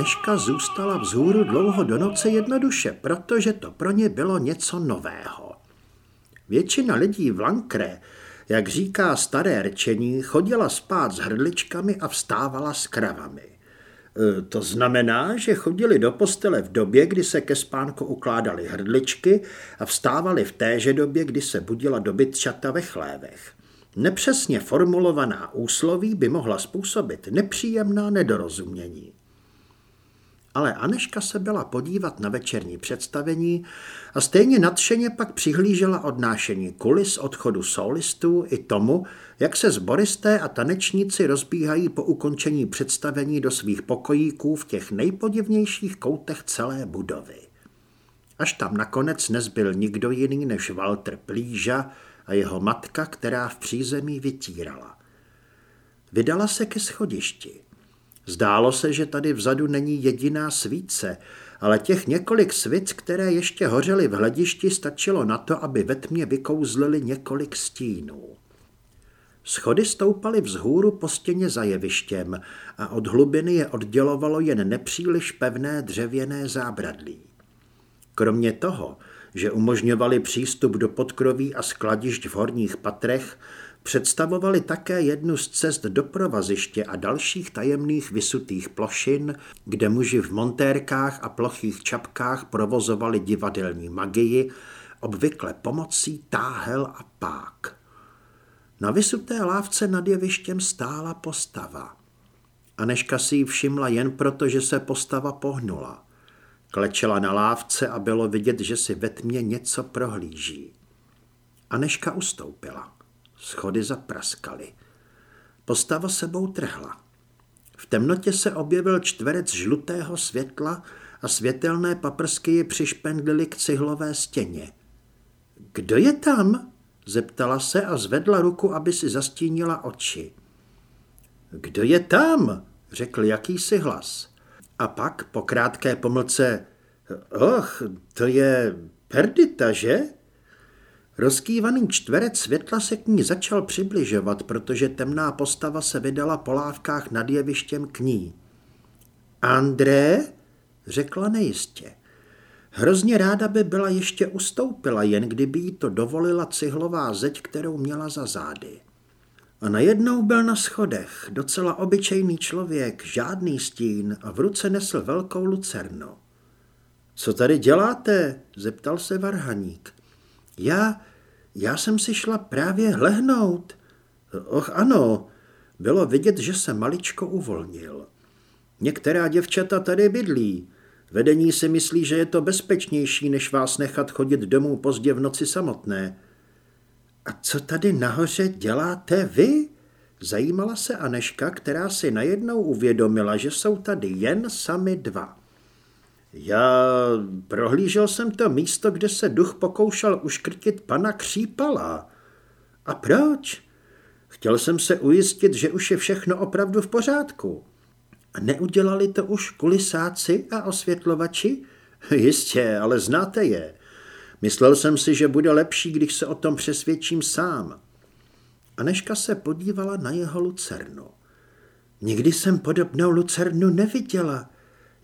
Aneška zůstala vzhůru dlouho do noci jednoduše, protože to pro ně bylo něco nového. Většina lidí v Lankre, jak říká staré rčení, chodila spát s hrdličkami a vstávala s kravami. E, to znamená, že chodili do postele v době, kdy se ke spánku ukládaly hrdličky a vstávali v téže době, kdy se budila dobytčata ve chlévech. Nepřesně formulovaná úsloví by mohla způsobit nepříjemná nedorozumění ale Aneška se byla podívat na večerní představení a stejně nadšeně pak přihlížela odnášení kulis odchodu solistů i tomu, jak se zboristé a tanečníci rozbíhají po ukončení představení do svých pokojíků v těch nejpodivnějších koutech celé budovy. Až tam nakonec nezbyl nikdo jiný než Walter Plíža a jeho matka, která v přízemí vytírala. Vydala se ke schodišti. Zdálo se, že tady vzadu není jediná svíce, ale těch několik svic, které ještě hořely v hledišti, stačilo na to, aby ve tmě vykouzlili několik stínů. Schody stoupaly vzhůru po stěně za jevištěm a od hlubiny je oddělovalo jen nepříliš pevné dřevěné zábradlí. Kromě toho, že umožňovali přístup do podkroví a skladišť v horních patrech, představovali také jednu z cest do provaziště a dalších tajemných vysutých plošin, kde muži v montérkách a plochých čapkách provozovali divadelní magii, obvykle pomocí táhel a pák. Na vysuté lávce nad jevištěm stála postava. Aneška si ji všimla jen proto, že se postava pohnula. Klečela na lávce a bylo vidět, že si ve tmě něco prohlíží. Aneška ustoupila. Schody zapraskaly. Postava sebou trhla. V temnotě se objevil čtverec žlutého světla a světelné paprsky ji přišpendlily k cihlové stěně. Kdo je tam? Zeptala se a zvedla ruku, aby si zastínila oči. Kdo je tam? řekl jakýsi hlas. A pak po krátké pomlce, och, to je Perdita, že? Rozkývaný čtverec světla se k ní začal přibližovat, protože temná postava se vydala po lávkách nad jevištěm k ní. André? řekla nejistě. Hrozně ráda by byla ještě ustoupila, jen kdyby jí to dovolila cihlová zeď, kterou měla za zády. A najednou byl na schodech, docela obyčejný člověk, žádný stín a v ruce nesl velkou lucernu. Co tady děláte? zeptal se varhaník. Já, já jsem si šla právě hlehnout. Och ano, bylo vidět, že se maličko uvolnil. Některá děvčata tady bydlí. Vedení si myslí, že je to bezpečnější, než vás nechat chodit domů pozdě v noci samotné. A co tady nahoře děláte vy? Zajímala se Aneška, která si najednou uvědomila, že jsou tady jen sami dva. Já prohlížel jsem to místo, kde se duch pokoušel uškrtit pana Křípala. A proč? Chtěl jsem se ujistit, že už je všechno opravdu v pořádku. A neudělali to už kulisáci a osvětlovači? Jistě, ale znáte je. Myslel jsem si, že bude lepší, když se o tom přesvědčím sám. Aneška se podívala na jeho lucernu. Nikdy jsem podobnou lucernu neviděla.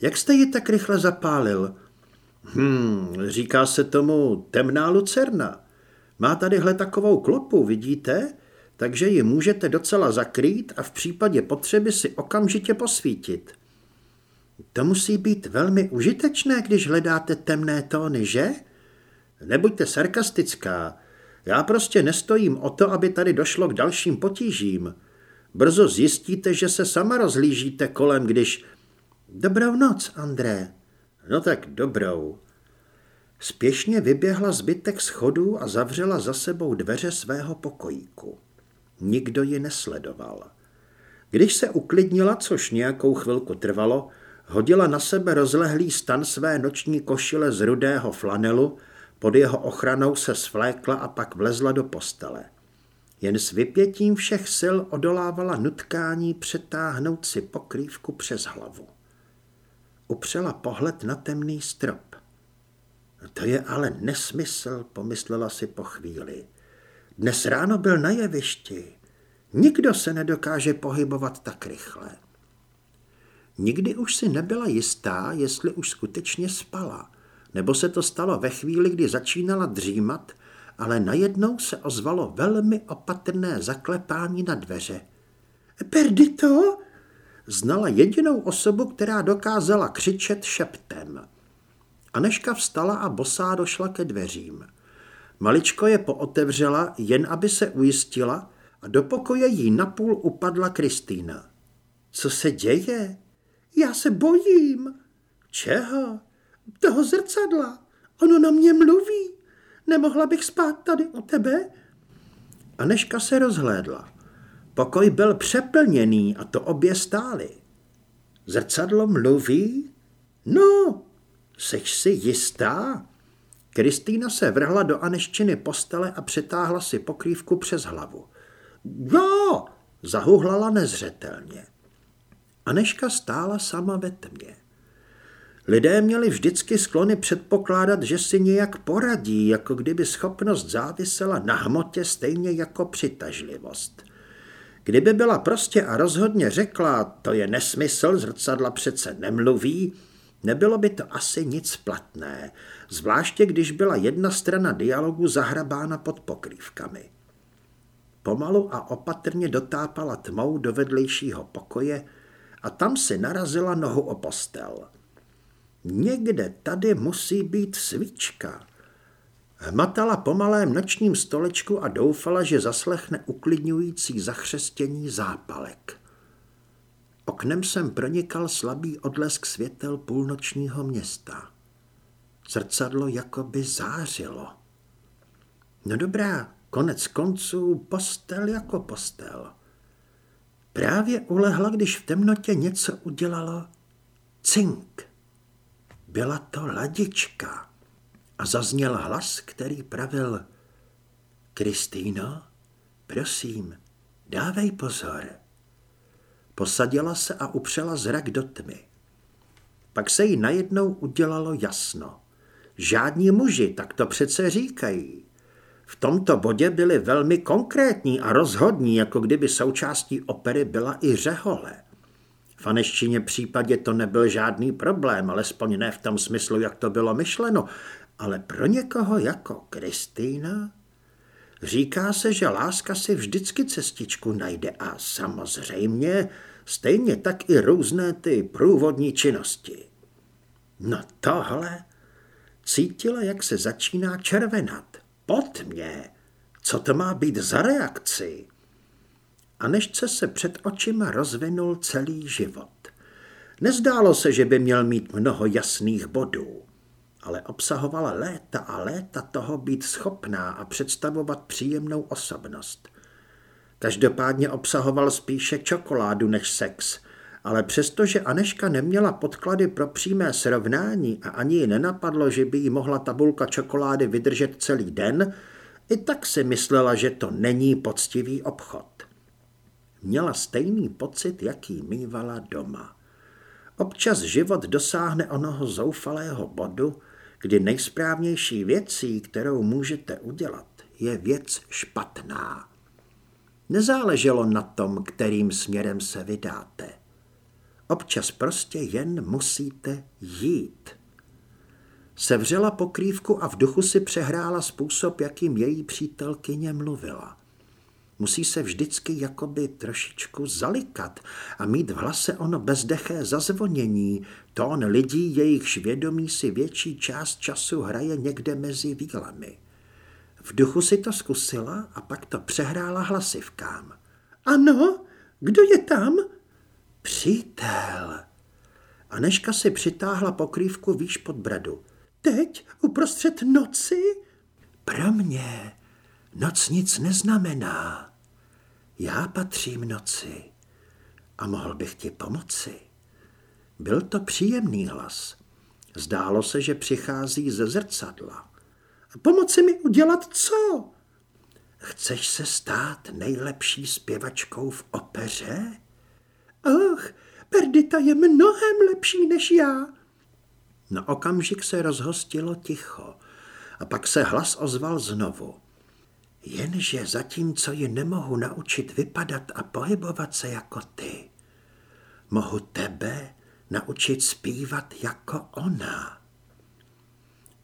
Jak jste ji tak rychle zapálil? Hmm, říká se tomu temná lucerna. Má tadyhle takovou klopu, vidíte? Takže ji můžete docela zakrýt a v případě potřeby si okamžitě posvítit. To musí být velmi užitečné, když hledáte temné tóny, že? Nebuďte sarkastická. Já prostě nestojím o to, aby tady došlo k dalším potížím. Brzo zjistíte, že se sama rozhlížíte kolem, když Dobrou noc, André. No tak dobrou. Spěšně vyběhla zbytek schodů a zavřela za sebou dveře svého pokojíku. Nikdo ji nesledoval. Když se uklidnila, což nějakou chvilku trvalo, hodila na sebe rozlehlý stan své noční košile z rudého flanelu, pod jeho ochranou se svlékla a pak vlezla do postele. Jen s vypětím všech sil odolávala nutkání přetáhnout si pokrývku přes hlavu upřela pohled na temný strop. To je ale nesmysl, pomyslela si po chvíli. Dnes ráno byl na jevišti. Nikdo se nedokáže pohybovat tak rychle. Nikdy už si nebyla jistá, jestli už skutečně spala, nebo se to stalo ve chvíli, kdy začínala dřímat, ale najednou se ozvalo velmi opatrné zaklepání na dveře. Perdito? Znala jedinou osobu, která dokázala křičet šeptem. Aneška vstala a bosá došla ke dveřím. Maličko je pootevřela, jen aby se ujistila, a do pokoje jí napůl upadla Kristýna. Co se děje? Já se bojím. Čeho? Toho zrcadla. Ono na mě mluví. Nemohla bych spát tady u tebe? Aneška se rozhlédla. Pokoj byl přeplněný a to obě stály. Zrcadlo mluví? No, seš si jistá? Kristýna se vrhla do Aneščiny postele a přetáhla si pokrývku přes hlavu. Jo, zahuhlala nezřetelně. Aneška stála sama ve tmě. Lidé měli vždycky sklony předpokládat, že si nějak poradí, jako kdyby schopnost závisela na hmotě stejně jako přitažlivost. Kdyby byla prostě a rozhodně řekla, to je nesmysl, zrcadla přece nemluví, nebylo by to asi nic platné, zvláště když byla jedna strana dialogu zahrabána pod pokrývkami. Pomalu a opatrně dotápala tmou do vedlejšího pokoje a tam si narazila nohu o postel. Někde tady musí být svíčka. Hmatala po malém nočním stolečku a doufala, že zaslechne uklidňující zachřestění zápalek. Oknem jsem pronikal slabý odlesk světel půlnočního města. Zrcadlo jako by zářilo. No dobrá, konec konců postel jako postel. Právě ulehla, když v temnotě něco udělalo cink. Byla to ladička a zazněl hlas, který pravil Kristýno, prosím, dávej pozor. Posadila se a upřela zrak do tmy. Pak se jí najednou udělalo jasno. Žádní muži, tak to přece říkají. V tomto bodě byli velmi konkrétní a rozhodní, jako kdyby součástí opery byla i řehole. V aneštině případě to nebyl žádný problém, alespoň ne v tom smyslu, jak to bylo myšleno, ale pro někoho jako Kristýna říká se, že láska si vždycky cestičku najde a samozřejmě stejně tak i různé ty průvodní činnosti. No tohle cítila, jak se začíná červenat. Pod mě. Co to má být za reakci? A nežce se před očima rozvinul celý život. Nezdálo se, že by měl mít mnoho jasných bodů, ale obsahovala léta a léta toho být schopná a představovat příjemnou osobnost. Každopádně obsahoval spíše čokoládu než sex, ale přestože Aneška neměla podklady pro přímé srovnání a ani ji nenapadlo, že by jí mohla tabulka čokolády vydržet celý den, i tak si myslela, že to není poctivý obchod. Měla stejný pocit, jaký mývala doma. Občas život dosáhne onoho zoufalého bodu, kdy nejsprávnější věcí, kterou můžete udělat, je věc špatná. Nezáleželo na tom, kterým směrem se vydáte. Občas prostě jen musíte jít. Sevřela pokrývku a v duchu si přehrála způsob, jakým její přítelkyně mluvila. Musí se vždycky jakoby trošičku zalikat a mít v hlase ono bezdeché zazvonění. Tón lidí, jejich vědomí si větší část času hraje někde mezi výlami. V duchu si to zkusila a pak to přehrála hlasivkám. Ano, kdo je tam? Přítel. Aneška si přitáhla pokrývku výš pod bradu. Teď, uprostřed noci? Pro mě noc nic neznamená. Já patřím noci a mohl bych ti pomoci. Byl to příjemný hlas. Zdálo se, že přichází ze zrcadla. Pomoci mi udělat co? Chceš se stát nejlepší zpěvačkou v opeře? Ach, Perdita je mnohem lepší než já. Na okamžik se rozhostilo ticho a pak se hlas ozval znovu. Jenže zatímco ji nemohu naučit vypadat a pohybovat se jako ty, mohu tebe naučit zpívat jako ona.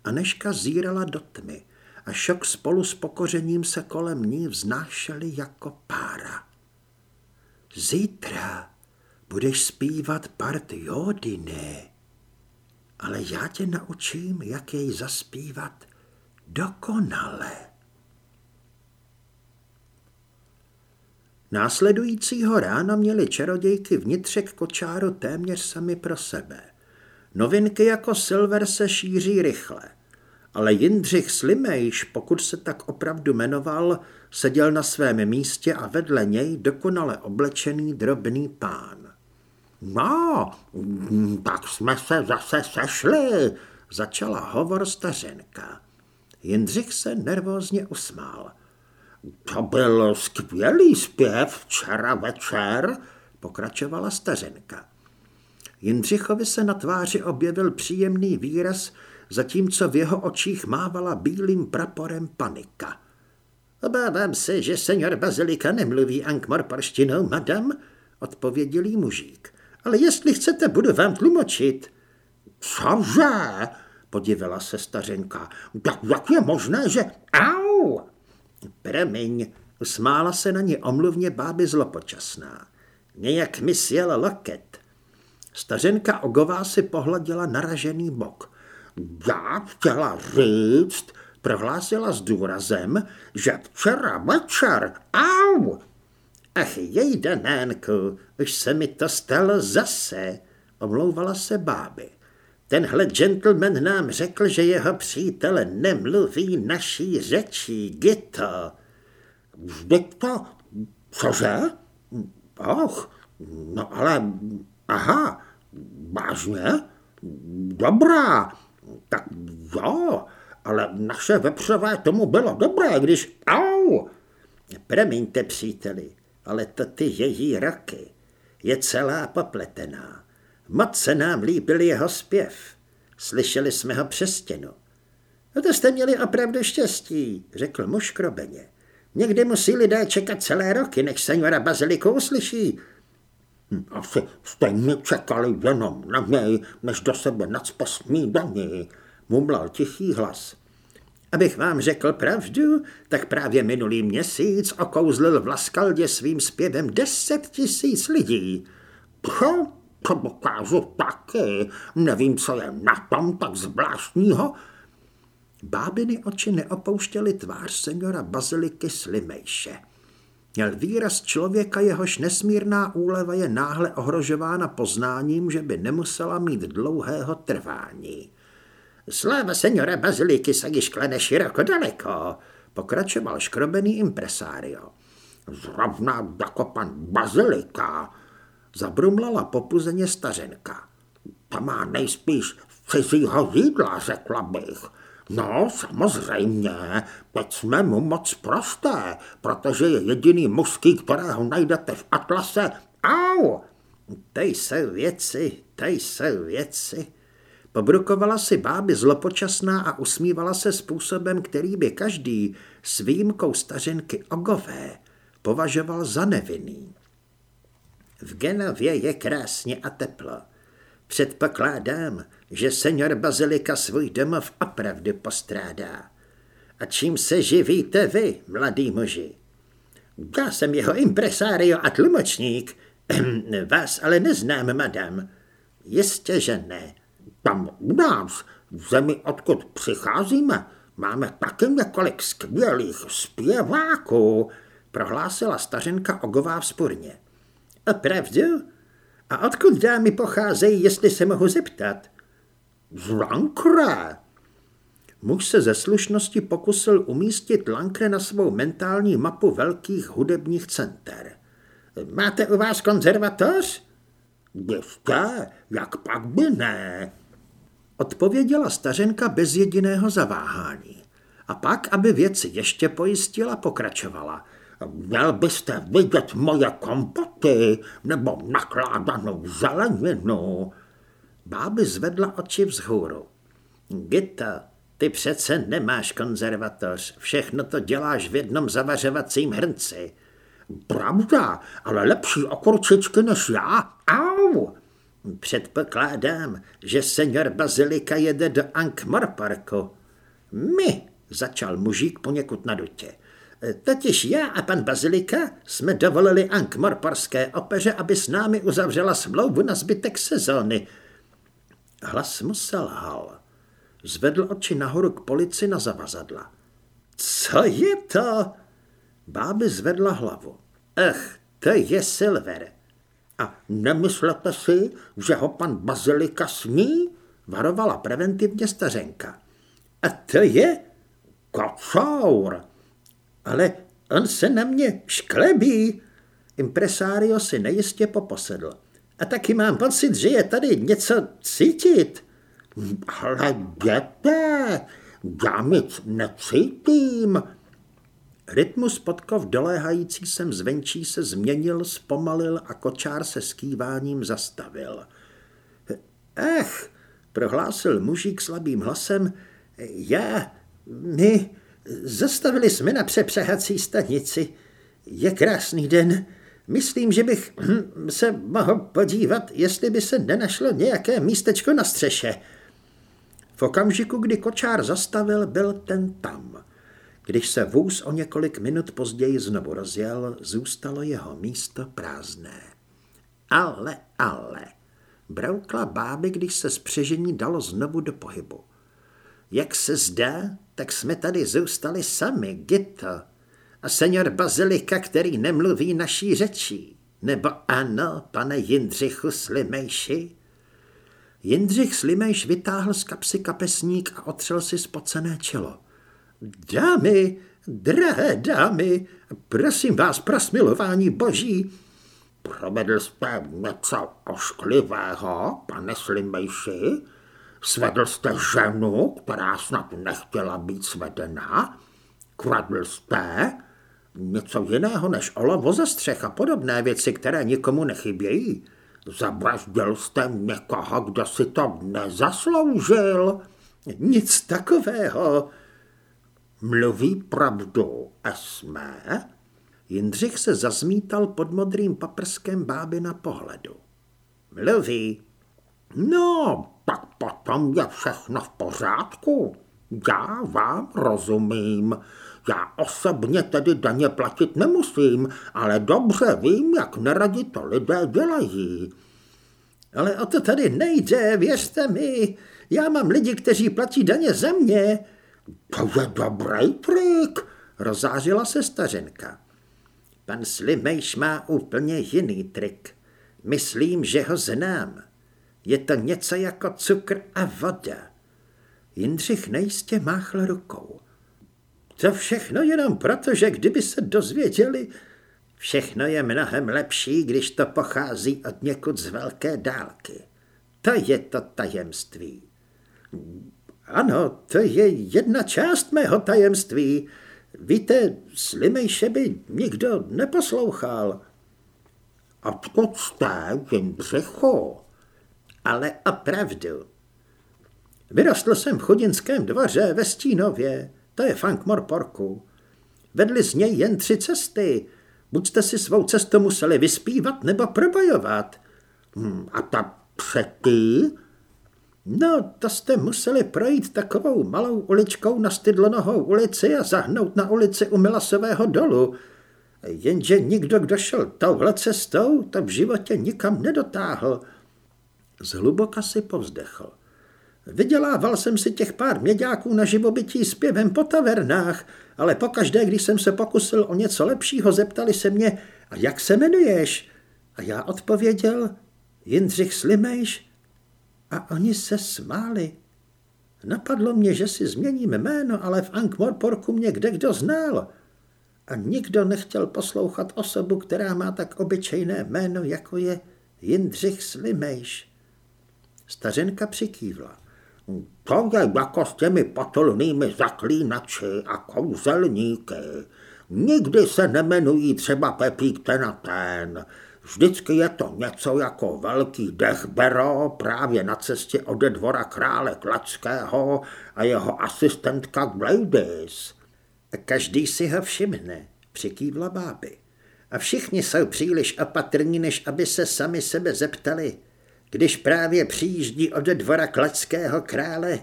Aneška zírala do tmy a šok spolu s pokořením se kolem ní vznášeli jako pára. Zítra budeš zpívat part Jodiny, ale já tě naučím, jak jej zaspívat dokonale. Následujícího rána měli čarodějky vnitřek kočáru téměř sami pro sebe. Novinky jako Silver se šíří rychle, ale Jindřich Slimejš, pokud se tak opravdu jmenoval, seděl na svém místě a vedle něj dokonale oblečený drobný pán. No, tak jsme se zase sešli, začala hovor stařenka. Jindřich se nervózně usmál. To byl skvělý zpěv včera večer, pokračovala stařenka. Jindřichovi se na tváři objevil příjemný výraz, zatímco v jeho očích mávala bílým praporem panika. Obávám se, že senior Bazilika nemluví ankmorporštinou, madam, odpověděl jí mužík. Ale jestli chcete, budu vám tlumočit. Cože? podivila se stařenka. Jak je možné, že... Au! Promiň, usmála se na ní omluvně báby zlopočasná. Nějak mi sjel loket. Stařenka Ogová si pohladila naražený bok. Já chtěla říct, prohlásila s důrazem, že včera večer, au! Ach, jej Danánku, už se mi to stalo zase, omlouvala se báby. Tenhle gentleman nám řekl, že jeho přítel nemluví naší řečí, Gito. Vždyť to, cože? Och, no ale, aha, vážně? Dobrá, tak jo, ale naše vepřové tomu bylo dobré, když, au, promiňte příteli, ale to ty její roky je celá popletená. Moc se nám líbil jeho zpěv. Slyšeli jsme ho přes stěnu. No to jste měli opravdu štěstí, řekl muž krobeně. Někdy musí lidé čekat celé roky, než seniora Baziliku uslyší. Hm, asi stejně čekali jenom na něj, než do sebe nacpe snídaní, mumlal tichý hlas. Abych vám řekl pravdu, tak právě minulý měsíc okouzlil v Laskaldě svým zpěvem deset tisíc lidí. Pcho, dokážu taky. Nevím, co je na tom tak zvláštního. Bábiny oči neopouštěly tvář seniora Baziliky Slimejše. Měl výraz člověka, jehož nesmírná úleva je náhle ohrožována poznáním, že by nemusela mít dlouhého trvání. Sláva seniora Baziliky se již klene široko daleko, pokračoval škrobený impresário. Zrovna jako pan Bazilika, zabrumlala popuzeně stařenka. Ta má nejspíš cizího jídla, řekla bych. No, samozřejmě, teď jsme mu moc prosté, protože je jediný mužský, kterého najdete v atlase. Au! Tej jsou věci, tej jsou věci. Pobrukovala si báby zlopočasná a usmívala se způsobem, který by každý s výjimkou stařenky Ogové považoval za nevinný. V Genově je krásně a teplo. Předpokládám, že senior Bazilika svůj domov opravdu postrádá. A čím se živíte vy, mladý muži? Já jsem jeho impresário a tlumočník. Vás ale neznám, madam. Jistě, že ne. Tam u nás, v zemi, odkud přicházíme, máme taky několik skvělých zpěváků, prohlásila stařenka Ogová vzpůrně. Opravdu? A odkud dámy pocházejí, jestli se mohu zeptat? Z Lankre. Muž se ze slušnosti pokusil umístit Lankre na svou mentální mapu velkých hudebních center. Máte u vás konzervatoř? Jistě, jak pak by ne? Odpověděla stařenka bez jediného zaváhání. A pak, aby věci ještě pojistila, pokračovala. Měl byste vidět moje kompoty nebo nakládanou zeleninu. Báby zvedla oči vzhůru. Gita, ty přece nemáš konzervatoř, všechno to děláš v jednom zavařovacím hrnci. Pravda, ale lepší okurčičky než já. Au! Předpokládám, že senior Bazilika jede do Ankh-Morporku. My, začal mužík poněkud na dutě. Totiž já a pan Bazilika jsme dovolili Ankh-Morporské opeře, aby s námi uzavřela smlouvu na zbytek sezóny. Hlas mu selhal. Zvedl oči nahoru k polici na zavazadla. Co je to? Báby zvedla hlavu. Ach, to je Silver. A nemyslete si, že ho pan Bazilika smí? Varovala preventivně stařenka. A to je kocour. Ale on se na mě šklebí. Impresario si nejistě poposedl. A taky mám pocit, že je tady něco cítit. Ale jděte, já nic necítím. Rytmus podkov doléhající sem zvenčí se změnil, zpomalil a kočár se skýváním zastavil. Ach, prohlásil mužík slabým hlasem, já, my, zastavili jsme na přepřehací stanici. Je krásný den. Myslím, že bych hm, se mohl podívat, jestli by se nenašlo nějaké místečko na střeše. V okamžiku, kdy kočár zastavil, byl ten tam. Když se vůz o několik minut později znovu rozjel, zůstalo jeho místo prázdné. Ale, ale, broukla báby, když se spřežení dalo znovu do pohybu. Jak se zdá, tak jsme tady zůstali sami, Gito. A senior Bazilika, který nemluví naší řečí. Nebo ano, pane Jindřichu Slimejši? Jindřich Slimejš vytáhl z kapsy kapesník a otřel si spocené čelo. Dámy, drahé dámy, prosím vás pro smilování boží. Provedl jste něco ošklivého, pane Slimejši? Svedl jste ženu, která snad nechtěla být svedena? Kradl jste? Něco jiného než olovo ze střech a podobné věci, které nikomu nechybějí. Zabraždil jste někoho, kdo si to nezasloužil? Nic takového. Mluví pravdu, Esme? Jindřich se zazmítal pod modrým paprskem báby na pohledu. Mluví. No, tak potom je všechno v pořádku. Já vám rozumím. Já osobně tedy daně platit nemusím, ale dobře vím, jak neradi to lidé dělají. Ale o to tady nejde, věřte mi. Já mám lidi, kteří platí daně za mě. To je dobrý trik, rozářila se stařenka. Pan Slimejš má úplně jiný trik. Myslím, že ho znám. Je to něco jako cukr a voda. Jindřich nejistě máchl rukou. To všechno jenom proto, že kdyby se dozvěděli, všechno je mnohem lepší, když to pochází od někud z velké dálky. To je to tajemství. Ano, to je jedna část mého tajemství. Víte, Slimejše by nikdo neposlouchal. A Odkud jste, Jindřichu? Ale opravdu. Vyrostl jsem v chudinském dvoře ve Stínově. To je Fankmor Porku. Vedli z něj jen tři cesty. Buď jste si svou cestu museli vyspívat nebo probojovat. Hmm, a ta přetý? No, to jste museli projít takovou malou uličkou na Stydlonohou ulici a zahnout na ulici u Milasového dolu. Jenže nikdo, kdo šel touhle cestou, to v životě nikam nedotáhl. Zhluboka si povzdechl. Vydělával jsem si těch pár měďáků na živobytí zpěvem po tavernách, ale pokaždé, když jsem se pokusil o něco lepšího, zeptali se mě, a jak se jmenuješ? A já odpověděl, Jindřich Slimejš. A oni se smáli. Napadlo mě, že si změním jméno, ale v Ankh-Morporku mě kde kdo znal. A nikdo nechtěl poslouchat osobu, která má tak obyčejné jméno, jako je Jindřich Slimejš. Stařenka přikývla. To je jako s těmi potulnými zaklínači a kouzelníky. Nikdy se nemenují třeba Pepík ten a ten. Vždycky je to něco jako velký dechbero právě na cestě ode dvora krále Klackého a jeho asistentka Gladys. Každý si ho všimne, přikývla báby. A všichni jsou příliš opatrní, než aby se sami sebe zeptali. Když právě přijíždí od dvora kleckého krále?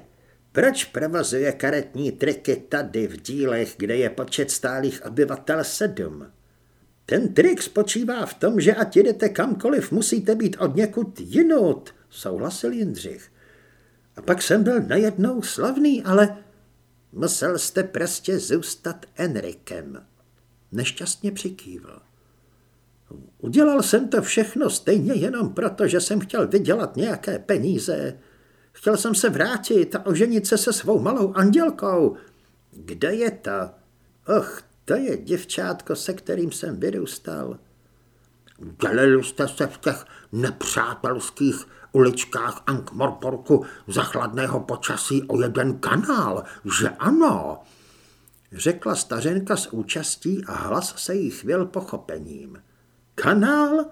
Proč provozuje karetní triky tady v dílech, kde je počet stálých obyvatel sedm? Ten trik spočívá v tom, že ať jdete kamkoliv, musíte být od někud jinut, souhlasil Jindřich. A pak jsem byl najednou slavný, ale musel jste prostě zůstat Enrikem. Nešťastně přikývl. Udělal jsem to všechno stejně jenom proto, že jsem chtěl vydělat nějaké peníze. Chtěl jsem se vrátit a oženit se se svou malou andělkou. Kde je to? Och, to je děvčátko, se kterým jsem vyrůstal. Dělili jste se v těch nepřátelských uličkách Ankh-Morporku za chladného počasí o jeden kanál, že ano? Řekla stařenka s účastí a hlas se jí chvěl pochopením. Kanál?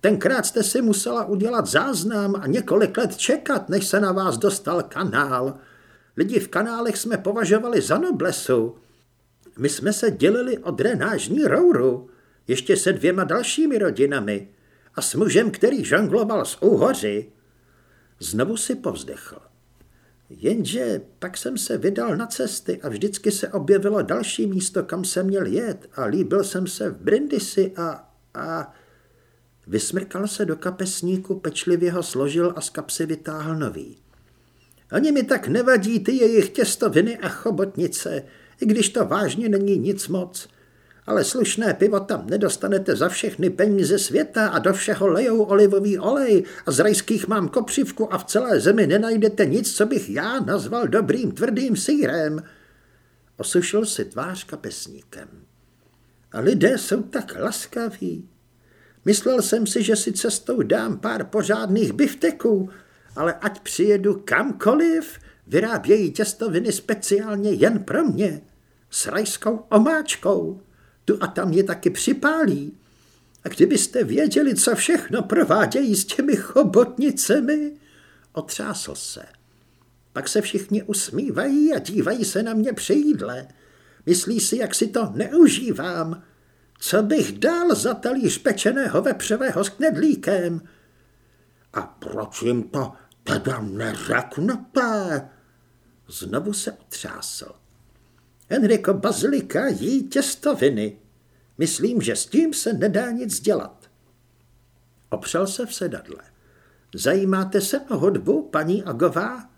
Tenkrát jste si musela udělat záznam a několik let čekat, než se na vás dostal kanál. Lidi v kanálech jsme považovali za noblesu. My jsme se dělili o drenážní rouru, ještě se dvěma dalšími rodinami a s mužem, který žongloval z úhoři. Znovu si povzdechl. Jenže pak jsem se vydal na cesty a vždycky se objevilo další místo, kam jsem měl jet a líbil jsem se v Brindisi a, a... Vysmrkal se do kapesníku, pečlivě ho složil a z kapsy vytáhl nový. Ani mi tak nevadí ty jejich těstoviny a chobotnice, i když to vážně není nic moc. Ale slušné pivo tam nedostanete za všechny peníze světa a do všeho lejou olivový olej a z rajských mám kopřivku a v celé zemi nenajdete nic, co bych já nazval dobrým tvrdým sírem. Osušil si tvář kapesníkem. A lidé jsou tak laskaví. Myslel jsem si, že si cestou dám pár pořádných bifteků, ale ať přijedu kamkoliv, vyrábějí těstoviny speciálně jen pro mě s rajskou omáčkou. Tu a tam je taky připálí. A kdybyste věděli, co všechno provádějí s těmi chobotnicemi, otřásl se. Pak se všichni usmívají a dívají se na mě při jídle. Myslí si, jak si to neužívám. Co bych dal za talíř pečeného vepřového s knedlíkem? A proč jim to teda neřeknete? Znovu se otřásl. Enrico Bazilika jí těstoviny. Myslím, že s tím se nedá nic dělat. Opřel se v sedadle. Zajímáte se o hudbu, paní Agová?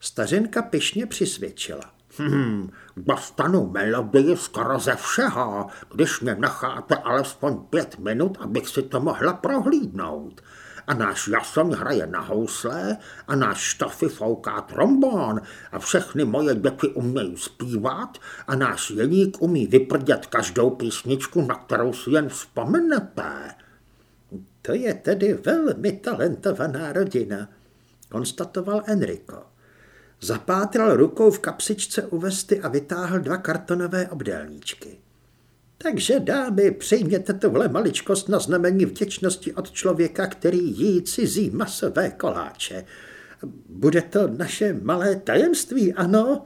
Stařenka pyšně přisvědčila. Hmm, dostanu melodii skoro ze všeho, když mě necháte alespoň pět minut, abych si to mohla prohlídnout a náš Jason hraje na housle a náš Štafy fouká trombón a všechny moje děti umějí zpívat a náš Jeník umí vyprdět každou písničku, na kterou si jen vzpomenete. To je tedy velmi talentovaná rodina, konstatoval Enrico. Zapátral rukou v kapsičce u vesty a vytáhl dva kartonové obdélníčky. Takže, dámy, přijměte tuhle maličkost na znamení vděčnosti od člověka, který jí cizí masové koláče. Bude to naše malé tajemství, ano?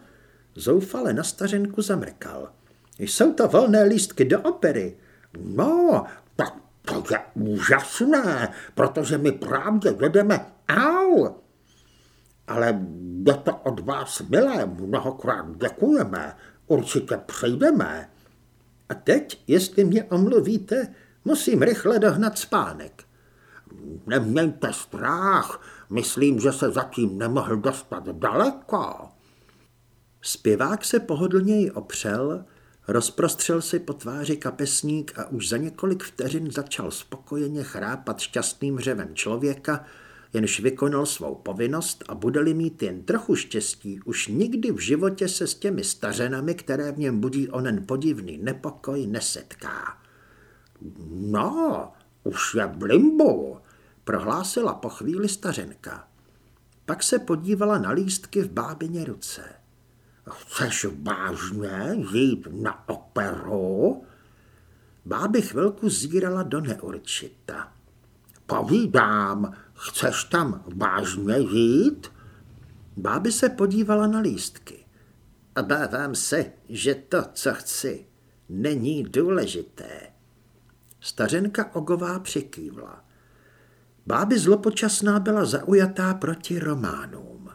Zoufale na stařenku zamrkal. Jsou to volné lístky do opery. No, tak to je úžasné, protože my právě jedeme au. Ale je to od vás milé, mnohokrát děkujeme, určitě přijdeme. A teď, jestli mě omluvíte, musím rychle dohnat spánek. Nemějte strach, myslím, že se zatím nemohl dostat daleko. Zpěvák se pohodlněji opřel, rozprostřel si po tváři kapesník a už za několik vteřin začal spokojeně chrápat šťastným řevem člověka, jenž vykonal svou povinnost a bude-li mít jen trochu štěstí, už nikdy v životě se s těmi stařenami, které v něm budí onen podivný nepokoj, nesetká. No, už je v limbu, prohlásila po chvíli stařenka. Pak se podívala na lístky v bábině ruce. Chceš vážně jít na operu? Báby chvilku zírala do neurčita. Povídám, Chceš tam vážně jít? Báby se podívala na lístky. A bávám se, že to, co chci, není důležité. Stařenka Ogová přikývla. Báby zlopočasná byla zaujatá proti románům.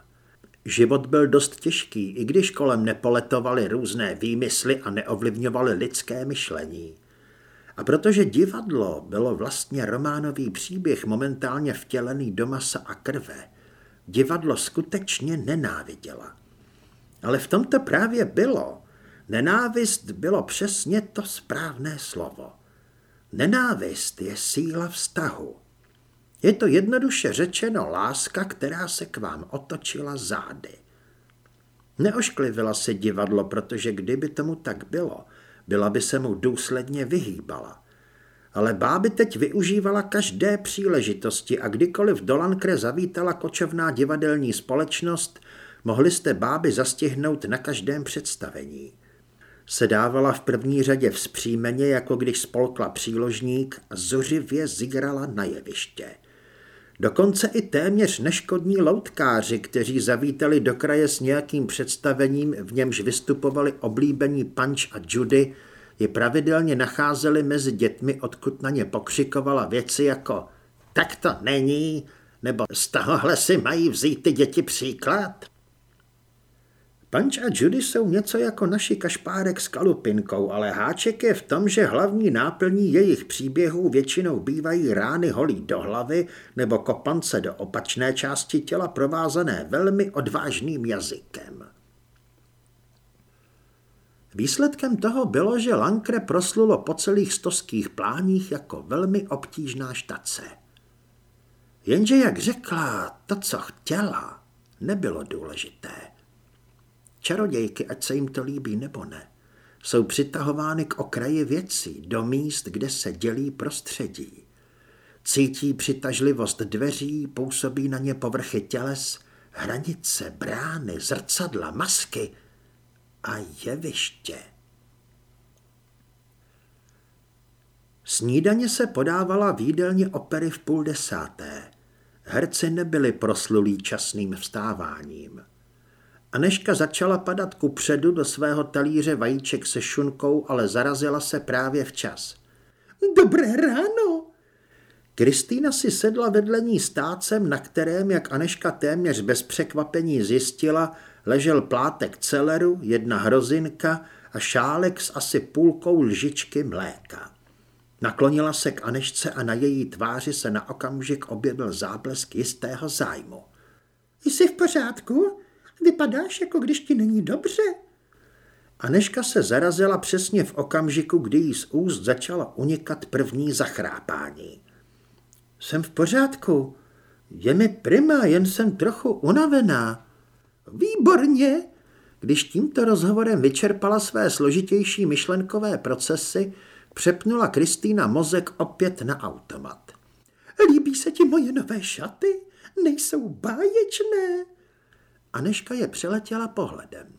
Život byl dost těžký, i když kolem nepoletovaly různé výmysly a neovlivňovaly lidské myšlení. A protože divadlo bylo vlastně románový příběh momentálně vtělený do masa a krve, divadlo skutečně nenáviděla. Ale v tomto právě bylo. Nenávist bylo přesně to správné slovo. Nenávist je síla vztahu. Je to jednoduše řečeno láska, která se k vám otočila zády. Neošklivila se divadlo, protože kdyby tomu tak bylo, byla by se mu důsledně vyhýbala. Ale báby teď využívala každé příležitosti a kdykoliv do Lankre zavítala kočovná divadelní společnost, mohli jste báby zastihnout na každém představení. Sedávala v první řadě vzpřímeně, jako když spolkla příložník a zuřivě zigrala na jeviště. Dokonce i téměř neškodní loutkáři, kteří zavítali do kraje s nějakým představením, v němž vystupovali oblíbení Punch a Judy, je pravidelně nacházeli mezi dětmi, odkud na ně pokřikovala věci jako tak to není, nebo z tohohle si mají vzít ty děti příklad. Punch a Judy jsou něco jako naši kašpárek s kalupinkou, ale háček je v tom, že hlavní náplní jejich příběhů většinou bývají rány holí do hlavy nebo kopance do opačné části těla provázané velmi odvážným jazykem. Výsledkem toho bylo, že Lankre proslulo po celých stoských pláních jako velmi obtížná štace. Jenže, jak řekla, to, co chtěla, nebylo důležité. Čarodějky, ať se jim to líbí nebo ne, jsou přitahovány k okraji věcí, do míst, kde se dělí prostředí. Cítí přitažlivost dveří, působí na ně povrchy těles, hranice, brány, zrcadla, masky a jeviště. Snídaně se podávala v jídelně opery v půl desáté. Herci nebyli proslulí časným vstáváním. Aneška začala padat ku předu do svého talíře vajíček se šunkou, ale zarazila se právě včas. Dobré ráno! Kristýna si sedla vedle ní stácem, na kterém, jak Aneška téměř bez překvapení zjistila, ležel plátek celeru, jedna hrozinka a šálek s asi půlkou lžičky mléka. Naklonila se k Anešce a na její tváři se na okamžik objevil záblesk jistého zájmu. Jsi v pořádku? Vypadáš, jako když ti není dobře. Aneška se zarazila přesně v okamžiku, kdy jí z úst začala unikat první zachrápání. Jsem v pořádku. Je mi prima, jen jsem trochu unavená. Výborně! Když tímto rozhovorem vyčerpala své složitější myšlenkové procesy, přepnula Kristýna mozek opět na automat. Líbí se ti moje nové šaty? Nejsou báječné? Aneška je přeletěla pohledem.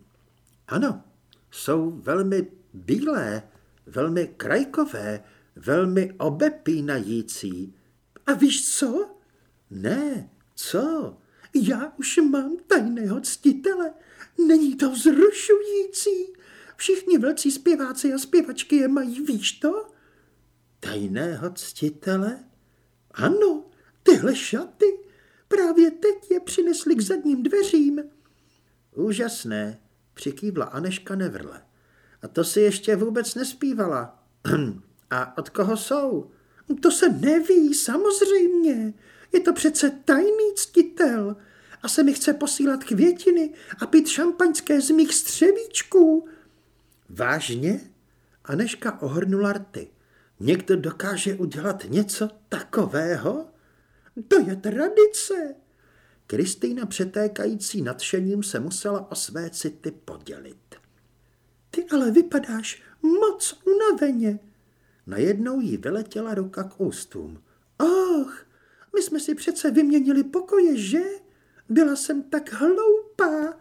Ano, jsou velmi bílé, velmi krajkové, velmi obepínající. A víš co? Ne, co? Já už mám tajného ctitele. Není to vzrušující? Všichni velcí zpěváci a zpěvačky je mají, víš to? Tajného ctitele? Ano, tyhle šaty. Právě teď je přinesli k zadním dveřím. Úžasné, přikývla Aneška nevrle. A to si ještě vůbec nespívala. A od koho jsou? To se neví, samozřejmě. Je to přece tajný ctitel a se mi chce posílat květiny a pít šampaňské z mých střevíčků. Vážně? Aneška ohrnula rty. Někdo dokáže udělat něco takového? To je tradice. Kristýna přetékající nadšením se musela o své city podělit. Ty ale vypadáš moc unaveně. Najednou jí vyletěla ruka k ústům. Och, my jsme si přece vyměnili pokoje, že? Byla jsem tak hloupá.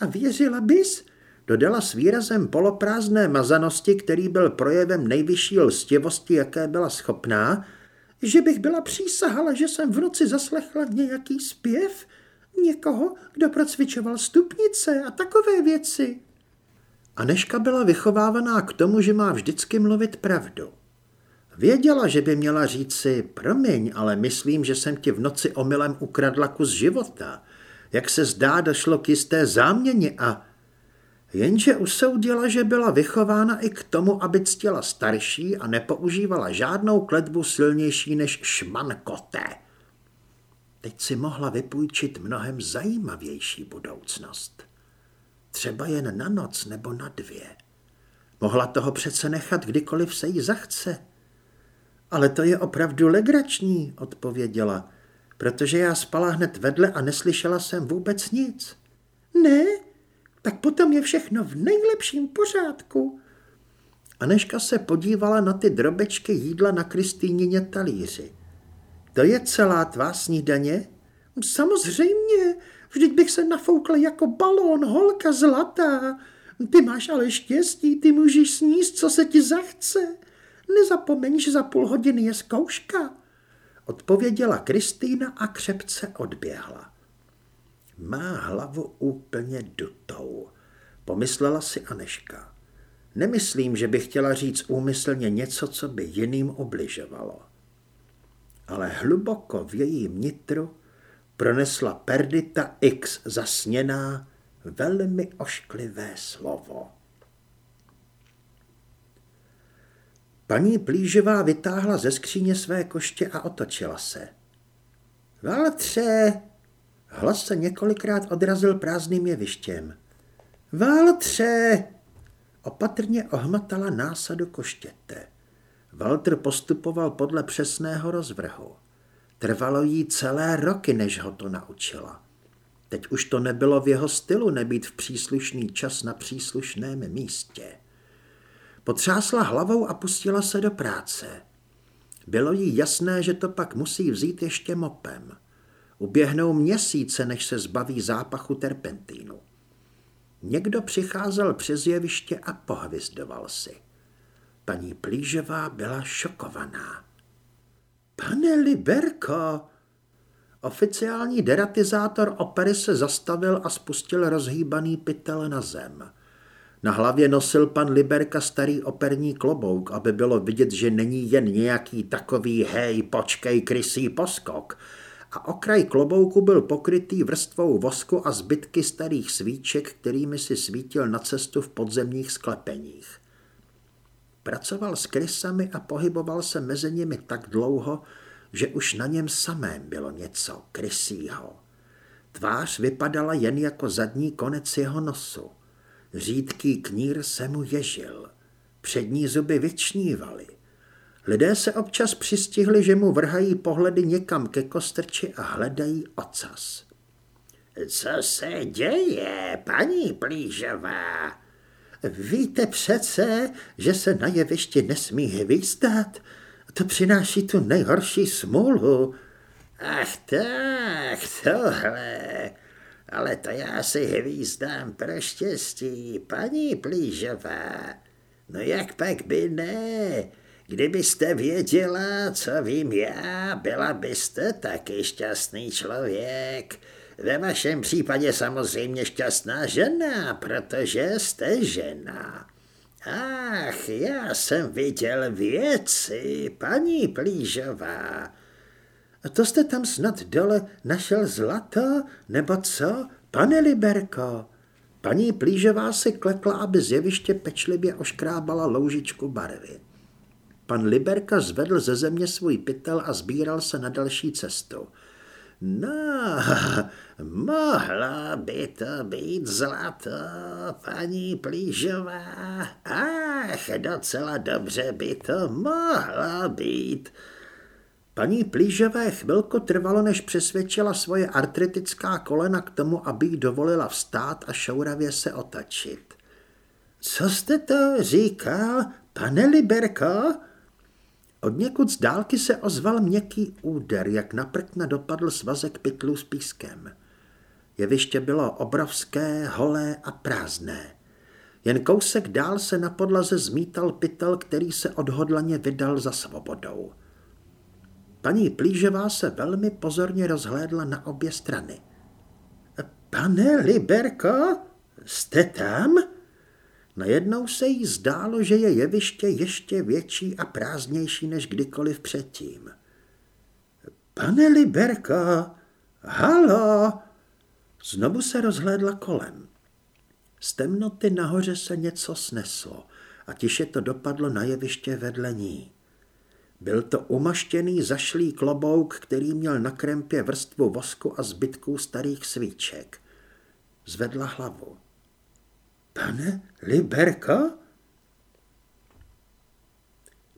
A věřila bys, dodala s výrazem poloprázdné mazanosti, který byl projevem nejvyšší lstivosti, jaké byla schopná, že bych byla přísahala, že jsem v noci zaslechla nějaký zpěv někoho, kdo procvičoval stupnice a takové věci. Aneška byla vychovávaná k tomu, že má vždycky mluvit pravdu. Věděla, že by měla říci, promiň, ale myslím, že jsem ti v noci omylem ukradla kus života. Jak se zdá, došlo k jisté záměně a... Jenže usoudila, že byla vychována i k tomu, aby ctila starší a nepoužívala žádnou kletbu silnější než šmankoté. Teď si mohla vypůjčit mnohem zajímavější budoucnost. Třeba jen na noc nebo na dvě. Mohla toho přece nechat, kdykoliv se jí zachce. Ale to je opravdu legrační, odpověděla, protože já spala hned vedle a neslyšela jsem vůbec nic. Ne, tak potom je všechno v nejlepším pořádku. Aneška se podívala na ty drobečky jídla na Kristýnině talíři. To je celá tvá snídaně? Samozřejmě, vždyť bych se nafoukla jako balón, holka zlatá. Ty máš ale štěstí, ty můžeš sníst, co se ti zachce. Nezapomeň, že za půl hodiny je zkouška. Odpověděla Kristýna a křepce odběhla. Má hlavu úplně dutou, pomyslela si Aneška. Nemyslím, že by chtěla říct úmyslně něco, co by jiným obližovalo. Ale hluboko v jejím nitru pronesla Perdita X zasněná velmi ošklivé slovo. Paní Plížová vytáhla ze skříně své koště a otočila se. Valtře! Hlas se několikrát odrazil prázdným jevištěm. Valtře! Opatrně ohmatala násadu koštěte. Walter postupoval podle přesného rozvrhu. Trvalo jí celé roky, než ho to naučila. Teď už to nebylo v jeho stylu nebýt v příslušný čas na příslušném místě. Potřásla hlavou a pustila se do práce. Bylo jí jasné, že to pak musí vzít ještě mopem. Uběhnou měsíce, než se zbaví zápachu terpentínu. Někdo přicházel přes jeviště a pohvizdoval si. Paní Plížová byla šokovaná. Pane Liberko! Oficiální deratizátor opery se zastavil a spustil rozhýbaný pytel na zem. Na hlavě nosil pan Liberka starý operní klobouk, aby bylo vidět, že není jen nějaký takový hej, počkej, krysý poskok. A okraj klobouku byl pokrytý vrstvou vosku a zbytky starých svíček, kterými si svítil na cestu v podzemních sklepeních. Pracoval s krysami a pohyboval se mezi nimi tak dlouho, že už na něm samém bylo něco krysího. Tvář vypadala jen jako zadní konec jeho nosu. Řídký knír se mu ježil. Přední zuby vyčnívaly. Lidé se občas přistihli, že mu vrhají pohledy někam ke kostrči a hledají ocas. Co se děje, paní Plížová? Víte přece, že se na jevišti nesmí hvízdat? To přináší tu nejhorší smůlu. Ach tak, tohle. Ale to já si hvízdám pro štěstí, paní Plížová. No jak pak by ne? Kdybyste věděla, co vím já, byla byste taky šťastný člověk. Ve vašem případě samozřejmě šťastná žena, protože jste žena. Ach, já jsem viděl věci, paní Plížová. A to jste tam snad dole našel zlato, nebo co, pane Liberko? Paní Plížová si klekla, aby z jeviště pečlivě oškrábala loužičku barvy. Pan Liberka zvedl ze země svůj pytel a sbíral se na další cestu. No, mohla by to být zlato, paní Plížová. Ach, docela dobře by to mohlo být. Paní Plížové chvilku trvalo, než přesvědčila svoje artritická kolena k tomu, aby jí dovolila vstát a šouravě se otačit. Co jste to říkal, pane Liberko? Od někud z dálky se ozval měkký úder, jak na prkna dopadl svazek pytlů s pískem. Jeviště bylo obrovské, holé a prázdné. Jen kousek dál se na podlaze zmítal pytel, který se odhodlaně vydal za svobodou. Paní Plížová se velmi pozorně rozhlédla na obě strany. Pane Liberko, jste tam? Najednou se jí zdálo, že je jeviště ještě větší a prázdnější než kdykoliv předtím. Pane Liberko, halo! Znovu se rozhlédla kolem. Z temnoty nahoře se něco sneslo a tiše to dopadlo na jeviště vedle ní. Byl to umaštěný zašlý klobouk, který měl na krempě vrstvu vosku a zbytků starých svíček. Zvedla hlavu. Pane Liberka?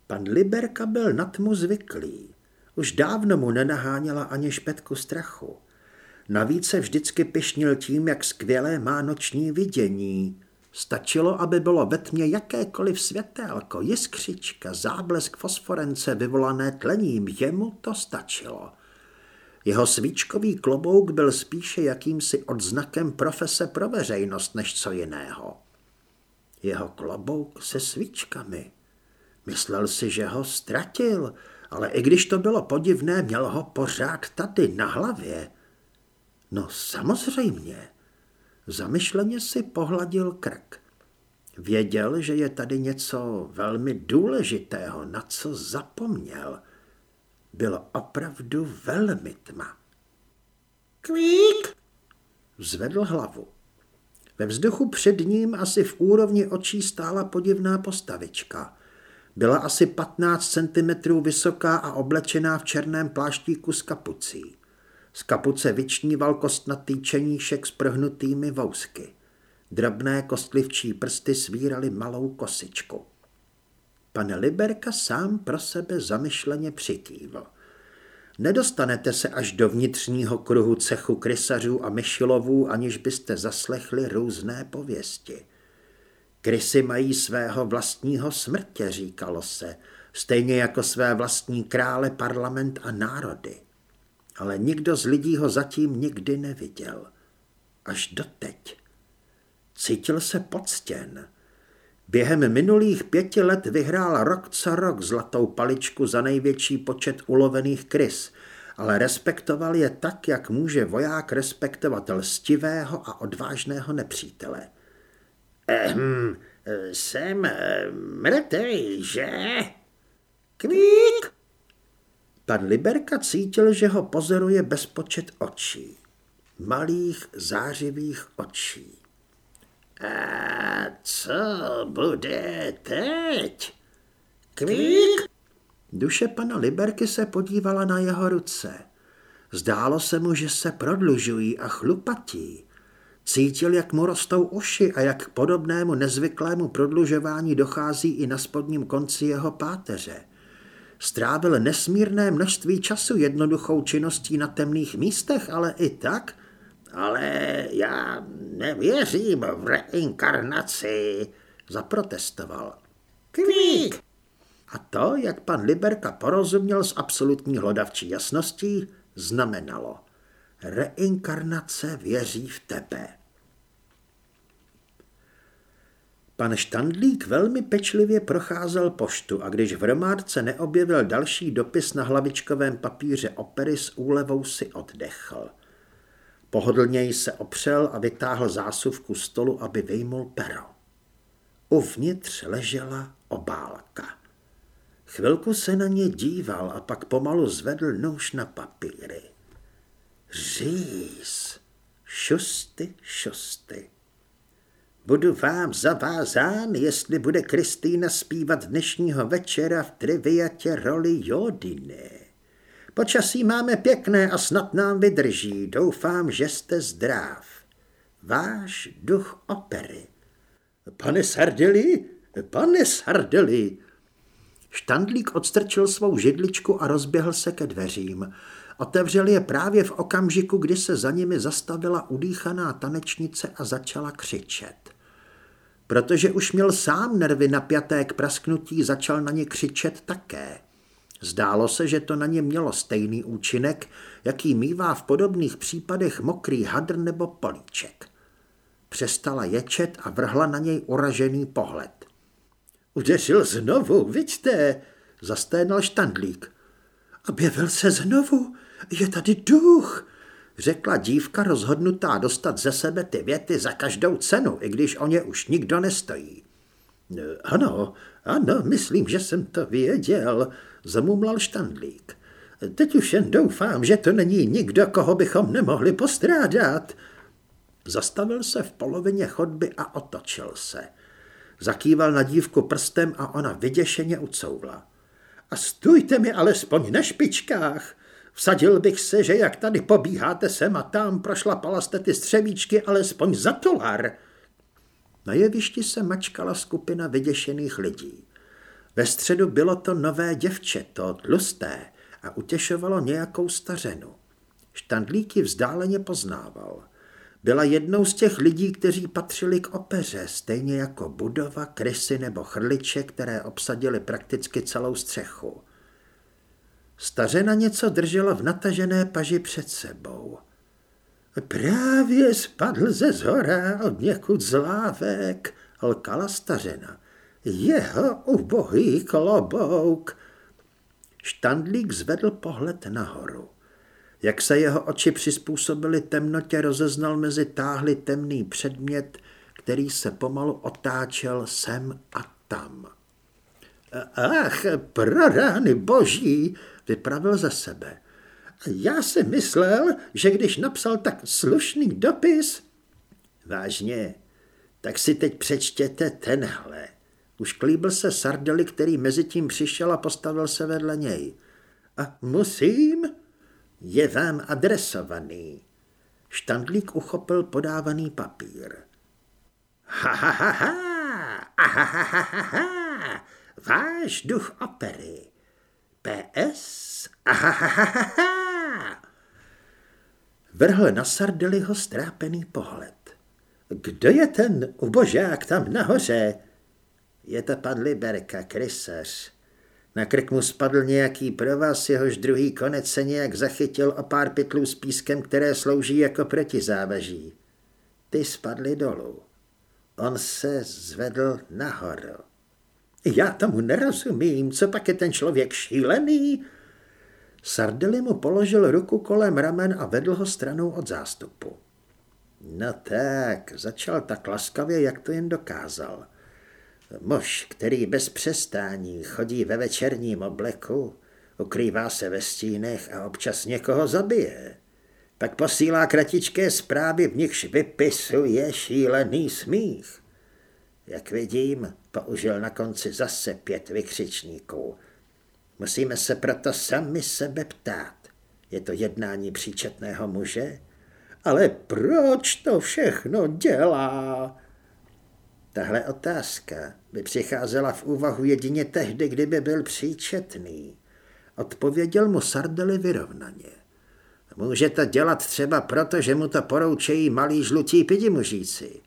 Pan Liberka byl na tmu zvyklý. Už dávno mu nenaháněla ani špetku strachu. Navíc se vždycky pišnil tím, jak skvělé má noční vidění. Stačilo, aby bylo ve tmě jakékoliv světélko, jiskřička, záblesk fosforence vyvolané tlením, jemu to stačilo. Jeho svíčkový klobouk byl spíše jakýmsi odznakem profese pro veřejnost, než co jiného. Jeho klobouk se svíčkami. Myslel si, že ho ztratil, ale i když to bylo podivné, měl ho pořád tady na hlavě. No samozřejmě. Zamyšleně si pohladil krk. Věděl, že je tady něco velmi důležitého, na co zapomněl. Bylo opravdu velmi tma. Kvík! Zvedl hlavu. Ve vzduchu před ním asi v úrovni očí stála podivná postavička. Byla asi 15 cm vysoká a oblečená v černém pláštíku s kapucí. Z kapuce vyčníval kostnatý čeníšek s prhnutými vousky. Drobné kostlivčí prsty svíraly malou kosičku. Pane Liberka sám pro sebe zamyšleně přikývl. Nedostanete se až do vnitřního kruhu cechu krysařů a myšilovů, aniž byste zaslechli různé pověsti. Krysy mají svého vlastního smrtě, říkalo se, stejně jako své vlastní krále, parlament a národy. Ale nikdo z lidí ho zatím nikdy neviděl. Až doteď. Cítil se poctěn. Během minulých pěti let vyhrál rok co rok zlatou paličku za největší počet ulovených krys, ale respektoval je tak, jak může voják respektovat lstivého a odvážného nepřítele. Ehm, jsem mrtvý, že? Kvík! Pan Liberka cítil, že ho pozoruje bezpočet očí. Malých zářivých očí. A co bude teď? Kvík? Duše pana Liberky se podívala na jeho ruce. Zdálo se mu, že se prodlužují a chlupatí. Cítil, jak mu rostou uši a jak k podobnému nezvyklému prodlužování dochází i na spodním konci jeho páteře. Strávil nesmírné množství času jednoduchou činností na temných místech, ale i tak ale já nevěřím v reinkarnaci, zaprotestoval. Kvík! A to, jak pan Liberka porozuměl s absolutní hlodavčí jasností, znamenalo reinkarnace věří v tebe. Pan Štandlík velmi pečlivě procházel poštu a když v hromádce neobjevil další dopis na hlavičkovém papíře opery s úlevou si oddechl. Pohodlněji se opřel a vytáhl zásuvku stolu, aby vyjmul pero. Uvnitř ležela obálka. Chvilku se na ně díval a pak pomalu zvedl nůž na papíry. Říz, šusty, šusty. Budu vám zavázán, jestli bude Kristýna zpívat dnešního večera v triviatě roli Jodiny. Počasí máme pěkné a snad nám vydrží. Doufám, že jste zdrav. Váš duch opery. Pane Sardeli, pane Sardeli. Štandlík odstrčil svou židličku a rozběhl se ke dveřím. Otevřel je právě v okamžiku, kdy se za nimi zastavila udýchaná tanečnice a začala křičet. Protože už měl sám nervy napjaté k prasknutí, začal na ně křičet také. Zdálo se, že to na ně mělo stejný účinek, jaký mývá v podobných případech mokrý hadr nebo políček. Přestala ječet a vrhla na něj uražený pohled. Udeřil znovu, vidíte, zasténal štandlík. Objevil se znovu, je tady duch. řekla dívka rozhodnutá dostat ze sebe ty věty za každou cenu, i když o ně už nikdo nestojí. Ano, ano, myslím, že jsem to věděl, zamumlal Štandlík. Teď už jen doufám, že to není nikdo, koho bychom nemohli postrádat. Zastavil se v polovině chodby a otočil se. Zakýval na dívku prstem a ona vyděšeně ucouvla. A stůjte mi alespoň na špičkách. Vsadil bych se, že jak tady pobíháte sem a tam, prošlapala jste ty střevíčky alespoň za tolar. Na jevišti se mačkala skupina vyděšených lidí. Ve středu bylo to nové děvče, to tlusté, a utěšovalo nějakou stařenu. Štandlíky vzdáleně poznával. Byla jednou z těch lidí, kteří patřili k opeře, stejně jako budova, krysy nebo chrliče, které obsadili prakticky celou střechu. Stařena něco držela v natažené paži před sebou. Právě spadl ze zhora od někud zlávek, lkala stařena. Jeho ubohý klobouk. Štandlík zvedl pohled nahoru. Jak se jeho oči přizpůsobily temnotě, rozeznal mezi táhly temný předmět, který se pomalu otáčel sem a tam. Ach, pro rány boží, vypravil za sebe. Já si myslel, že když napsal tak slušný dopis... Vážně, tak si teď přečtěte tenhle. Už klíbil se Sardeli, který mezi tím přišel a postavil se vedle něj. A musím? Je vám adresovaný. Štandlík uchopil podávaný papír. Ha, ha, ha, ha, ha, ha, ha, ha, ha. váš duch opery. PS, aha, ha, ha, ha, ha. Vrhl na Sardeliho strápený pohled. Kdo je ten ubožák tam nahoře? Je to pan Liberka, krysař. Na krk mu spadl nějaký provaz, jehož druhý konec se nějak zachytil o pár pytlů s pískem, které slouží jako protizávaží. Ty spadly dolů. On se zvedl nahoru. Já tomu nerozumím, co pak je ten člověk šílený? Sardeli mu položil ruku kolem ramen a vedl ho stranou od zástupu. No tak, začal tak laskavě, jak to jen dokázal. Muž, který bez přestání chodí ve večerním obleku, ukrývá se ve stínech a občas někoho zabije. Pak posílá kratičké zprávy, v nichž vypisuje šílený smích. Jak vidím, použil na konci zase pět vykřičníků. Musíme se proto sami sebe ptát. Je to jednání příčetného muže? Ale proč to všechno dělá? Tahle otázka by přicházela v úvahu jedině tehdy, kdyby byl příčetný. Odpověděl mu Sardeli vyrovnaně. Může to dělat třeba proto, že mu to poroučejí malí žlutí pidimužíci.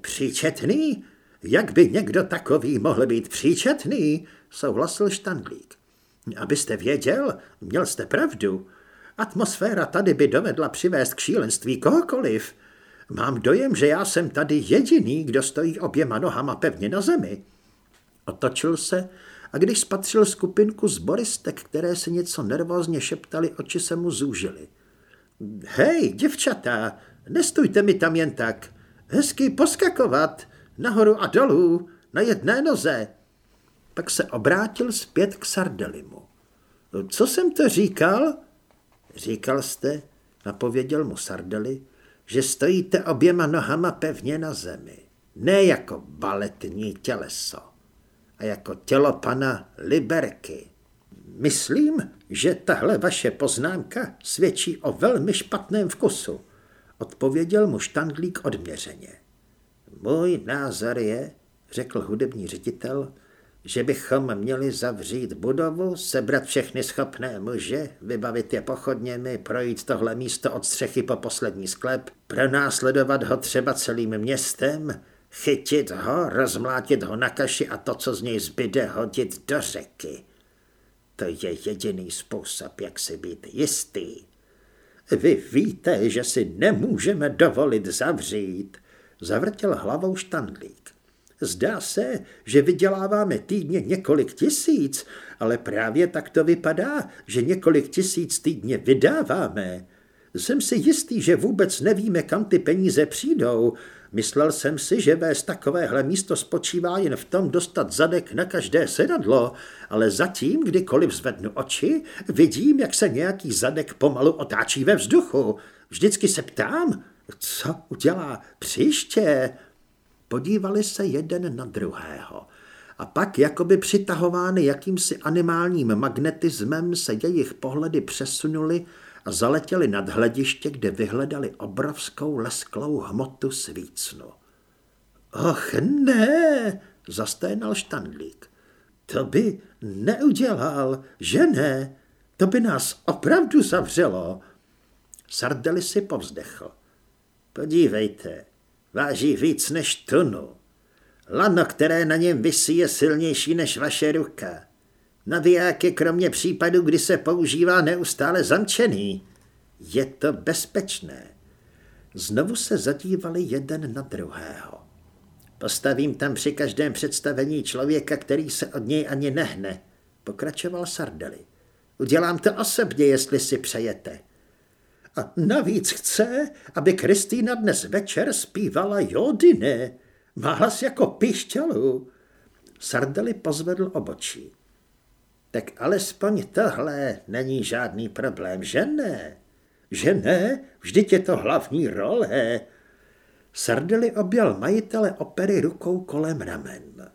Příčetný? Jak by někdo takový mohl být příčetný? Souhlasil Štandlík. Abyste věděl, měl jste pravdu. Atmosféra tady by dovedla přivést k šílenství kohokoliv. Mám dojem, že já jsem tady jediný, kdo stojí oběma nohama pevně na zemi. Otočil se a když spatřil skupinku zboristek, které se něco nervózně šeptali, oči se mu zúžily. Hej, děvčata, nestůjte mi tam jen tak. Hezky poskakovat, nahoru a dolů, na jedné noze. Pak se obrátil zpět k Sardelimu. Co jsem to říkal? Říkal jste, napověděl mu Sardeli, že stojíte oběma nohama pevně na zemi. Ne jako baletní těleso, a jako tělo pana Liberky. Myslím, že tahle vaše poznámka svědčí o velmi špatném vkusu, odpověděl mu štandlík odměřeně. Můj názor je, řekl hudební ředitel, že bychom měli zavřít budovu, sebrat všechny schopné muže, vybavit je pochodněmi, projít tohle místo od střechy po poslední sklep, pronásledovat ho třeba celým městem, chytit ho, rozmlátit ho na kaši a to, co z něj zbyde, hodit do řeky. To je jediný způsob, jak si být jistý. Vy víte, že si nemůžeme dovolit zavřít, zavrtěl hlavou štandlík. Zdá se, že vyděláváme týdně několik tisíc, ale právě tak to vypadá, že několik tisíc týdně vydáváme. Jsem si jistý, že vůbec nevíme, kam ty peníze přijdou. Myslel jsem si, že vést takovéhle místo spočívá jen v tom dostat zadek na každé sedadlo, ale zatím, kdykoliv zvednu oči, vidím, jak se nějaký zadek pomalu otáčí ve vzduchu. Vždycky se ptám, co udělá příště. Podívali se jeden na druhého a pak, jakoby přitahovány jakýmsi animálním magnetismem, se jejich pohledy přesunuli a zaletěli nad hlediště, kde vyhledali obrovskou lesklou hmotu svícnu. Och ne, zasténal Štandlík. To by neudělal, že ne? To by nás opravdu zavřelo. Sardeli si povzdechl. Podívejte, váží víc než tunu. Lano, které na něm visí, je silnější než vaše ruka. Naviják je kromě případu, kdy se používá neustále zamčený. Je to bezpečné. Znovu se zadívali jeden na druhého. Postavím tam při každém představení člověka, který se od něj ani nehne, pokračoval Sardeli. Udělám to osobně, jestli si přejete. A navíc chce, aby Kristýna dnes večer zpívala Jodine. Má hlas jako pišťalu. Sardeli pozvedl obočí. Tak alespoň tohle není žádný problém, že ne? Že ne? Vždyť je to hlavní role. Sardeli objal majitele opery rukou kolem ramen.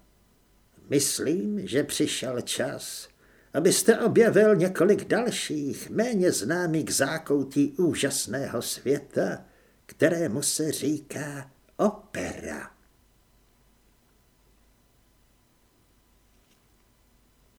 Myslím, že přišel čas, abyste objevil několik dalších, méně známých zákoutí úžasného světa, kterému se říká opera.